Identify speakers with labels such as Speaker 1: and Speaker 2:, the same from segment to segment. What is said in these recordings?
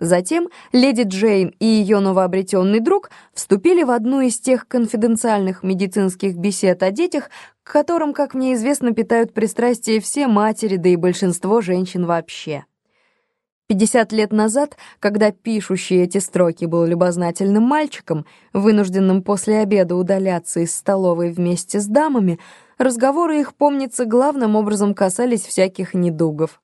Speaker 1: Затем леди Джейн и ее новообретенный друг вступили в одну из тех конфиденциальных медицинских бесед о детях, к которым, как мне известно, питают пристрастие все матери, да и большинство женщин вообще. 50 лет назад, когда пишущий эти строки был любознательным мальчиком, вынужденным после обеда удаляться из столовой вместе с дамами, разговоры их, помнится, главным образом касались всяких недугов.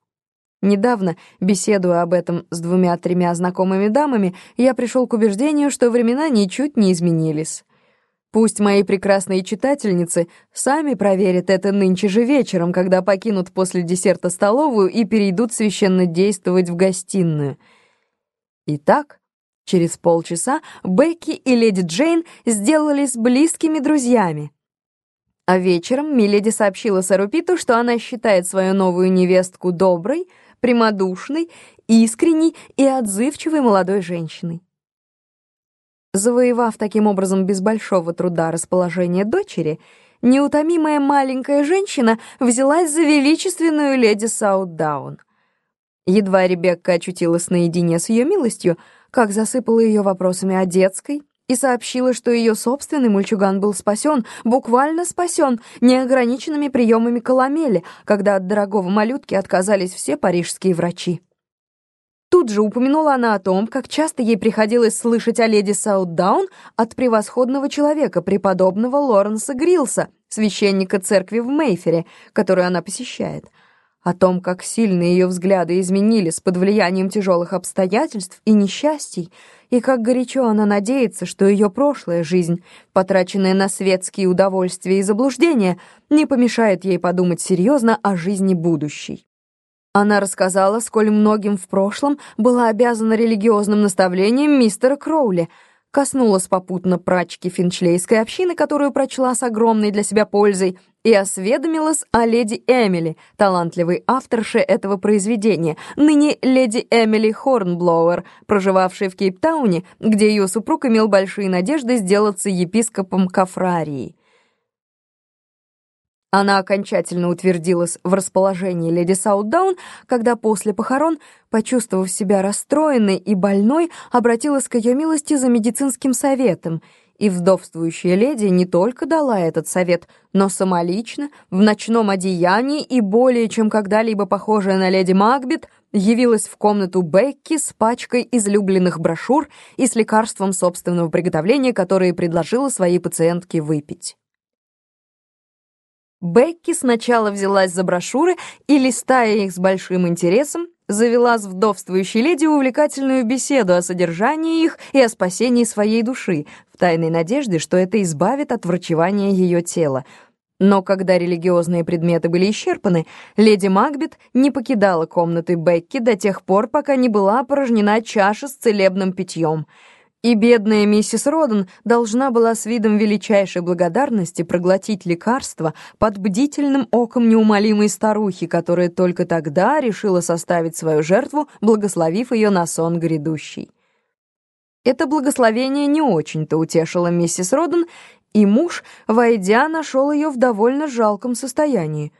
Speaker 1: Недавно, беседуя об этом с двумя-тремя знакомыми дамами, я пришел к убеждению, что времена ничуть не изменились. Пусть мои прекрасные читательницы сами проверят это нынче же вечером, когда покинут после десерта столовую и перейдут священно действовать в гостиную. Итак, через полчаса Бекки и леди Джейн сделались близкими друзьями. А вечером Миледи сообщила Сару Питу, что она считает свою новую невестку доброй, прямодушной, искренней и отзывчивой молодой женщиной. Завоевав таким образом без большого труда расположение дочери, неутомимая маленькая женщина взялась за величественную леди Саутдаун. Едва Ребекка очутилась наедине с ее милостью, как засыпала ее вопросами о детской, и сообщила, что ее собственный мальчуган был спасен, буквально спасен, неограниченными приемами коломели, когда от дорогого малютки отказались все парижские врачи. Тут же упомянула она о том, как часто ей приходилось слышать о леди Саутдаун от превосходного человека, преподобного Лоренса Грилса, священника церкви в Мейфере, которую она посещает — о том, как сильно ее взгляды изменились под влиянием тяжелых обстоятельств и несчастий, и как горячо она надеется, что ее прошлая жизнь, потраченная на светские удовольствия и заблуждения, не помешает ей подумать серьезно о жизни будущей. Она рассказала, сколь многим в прошлом была обязана религиозным наставлением мистера Кроули — коснулась попутно прачки финчлейской общины, которую прочла с огромной для себя пользой, и осведомилась о леди Эмили, талантливой авторше этого произведения, ныне леди Эмили Хорнблоуэр, проживавшей в Кейптауне, где ее супруг имел большие надежды сделаться епископом Кафрарии. Она окончательно утвердилась в расположении леди Саутдаун, когда после похорон, почувствовав себя расстроенной и больной, обратилась к ее милости за медицинским советом, и вдовствующая леди не только дала этот совет, но самолично, в ночном одеянии и более чем когда-либо похожая на леди Макбет, явилась в комнату Бекки с пачкой излюбленных брошюр и с лекарством собственного приготовления, которые предложила своей пациентке выпить. Бекки сначала взялась за брошюры и, листая их с большим интересом, завела с вдовствующей леди увлекательную беседу о содержании их и о спасении своей души, в тайной надежде, что это избавит от врачевания ее тела. Но когда религиозные предметы были исчерпаны, леди Макбет не покидала комнаты Бекки до тех пор, пока не была опорожнена чаша с целебным питьем — и бедная миссис Роден должна была с видом величайшей благодарности проглотить лекарство под бдительным оком неумолимой старухи, которая только тогда решила составить свою жертву, благословив ее на сон грядущий. Это благословение не очень-то утешило миссис Роден, и муж, войдя, нашел ее в довольно жалком состоянии.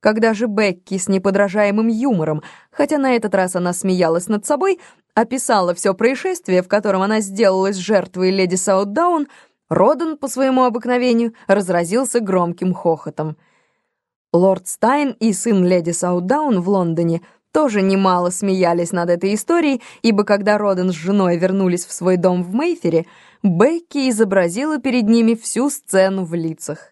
Speaker 1: Когда же Бекки с неподражаемым юмором, хотя на этот раз она смеялась над собой, описала все происшествие, в котором она сделалась жертвой леди Саутдаун, Родан, по своему обыкновению, разразился громким хохотом. Лорд Стайн и сын леди Саутдаун в Лондоне тоже немало смеялись над этой историей, ибо когда Родан с женой вернулись в свой дом в Мейфере, Бекки изобразила перед ними всю сцену в лицах.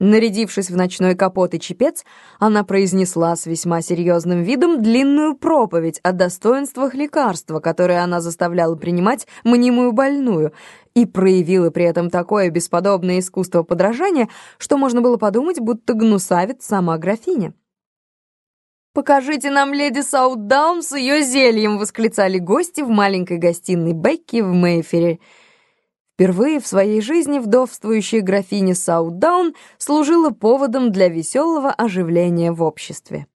Speaker 1: Нарядившись в ночной капот и чепец, она произнесла с весьма серьезным видом длинную проповедь о достоинствах лекарства, которое она заставляла принимать мнимую больную, и проявила при этом такое бесподобное искусство подражания, что можно было подумать, будто гнусавит сама графиня. «Покажите нам леди Саутдаун с ее зельем!» — восклицали гости в маленькой гостиной Бекки в Мейфере — Впервые в своей жизни вдовствующая графиня Саутдаун служила поводом для веселого оживления в обществе.